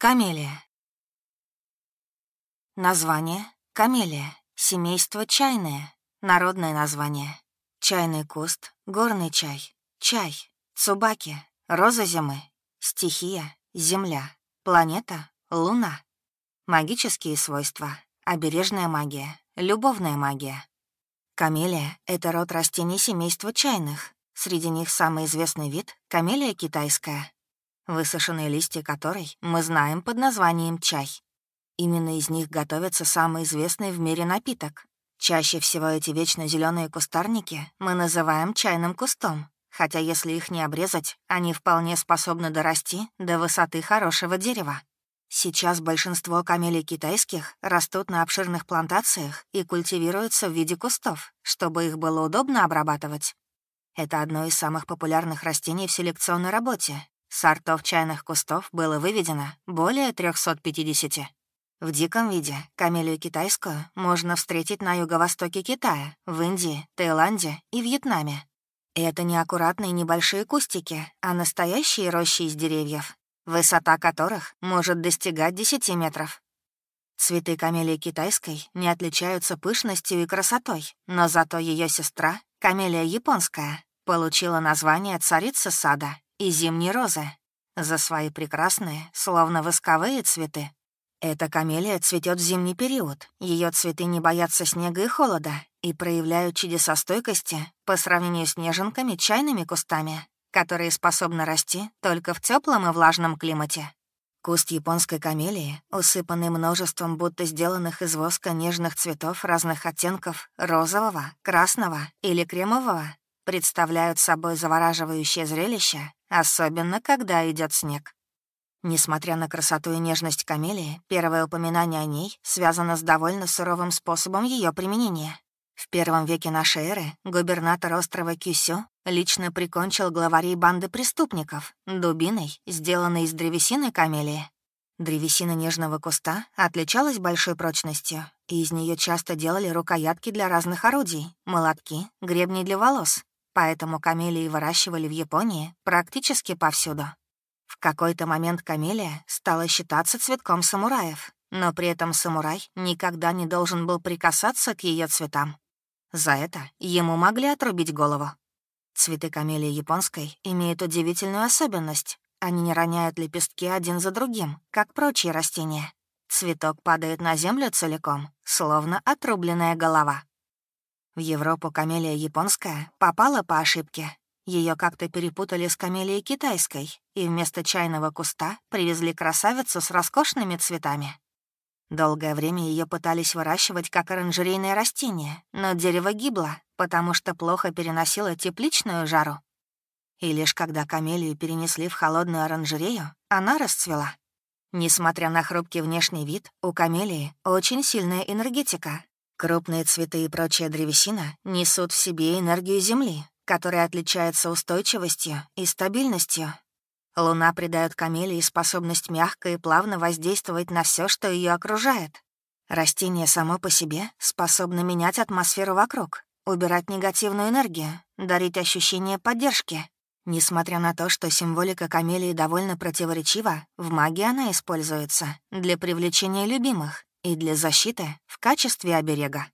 Камелия. Название — камелия, семейство чайное, народное название. Чайный куст, горный чай, чай, цубаки, роза зимы, стихия, земля, планета, луна. Магические свойства, обережная магия, любовная магия. Камелия — это род растений семейства чайных. Среди них самый известный вид — камелия китайская, высушенные листья которой мы знаем под названием чай. Именно из них готовится самый известный в мире напиток. Чаще всего эти вечно зеленые кустарники мы называем чайным кустом, хотя если их не обрезать, они вполне способны дорасти до высоты хорошего дерева. Сейчас большинство камелий китайских растут на обширных плантациях и культивируются в виде кустов, чтобы их было удобно обрабатывать. Это одно из самых популярных растений в селекционной работе. Сортов чайных кустов было выведено более 350. В диком виде камелию китайскую можно встретить на юго-востоке Китая, в Индии, Таиланде и Вьетнаме. Это не аккуратные небольшие кустики, а настоящие рощи из деревьев, высота которых может достигать 10 метров. Цветы камелии китайской не отличаются пышностью и красотой, но зато ее сестра, камелия японская, получила название царицы сада и зимней розы за свои прекрасные, словно восковые цветы. Эта камелия цветет в зимний период. Ее цветы не боятся снега и холода и проявляют чудеса стойкости по сравнению с неженками чайными кустами, которые способны расти только в теплом и влажном климате. Куст японской камелии, усыпанный множеством будто сделанных из воска нежных цветов разных оттенков розового, красного или кремового, представляют собой завораживающее зрелище, особенно когда идет снег. Несмотря на красоту и нежность камелии, первое упоминание о ней связано с довольно суровым способом ее применения. В первом веке нашей эры губернатор острова Кюсю лично прикончил главарей банды преступников дубиной, сделанной из древесины камелии. Древесина нежного куста отличалась большой прочностью, и из нее часто делали рукоятки для разных орудий, молотки, гребни для волос. Поэтому камелии выращивали в Японии практически повсюду. В какой-то момент камелия стала считаться цветком самураев, но при этом самурай никогда не должен был прикасаться к ее цветам. За это ему могли отрубить голову. Цветы камелии японской имеют удивительную особенность. Они не роняют лепестки один за другим, как прочие растения. Цветок падает на землю целиком, словно отрубленная голова. В Европу камелия японская попала по ошибке ее как-то перепутали с камелией китайской, и вместо чайного куста привезли красавицу с роскошными цветами. Долгое время ее пытались выращивать как оранжерейное растение, но дерево гибло, потому что плохо переносило тепличную жару. И лишь когда камелию перенесли в холодную оранжерею, она расцвела. Несмотря на хрупкий внешний вид, у камелии очень сильная энергетика. Крупные цветы и прочая древесина несут в себе энергию Земли, которая отличается устойчивостью и стабильностью. Луна придает камелии способность мягко и плавно воздействовать на все, что ее окружает. Растение само по себе способно менять атмосферу вокруг, убирать негативную энергию, дарить ощущение поддержки. Несмотря на то, что символика камелии довольно противоречива, в магии она используется для привлечения любимых и для защиты в качестве оберега.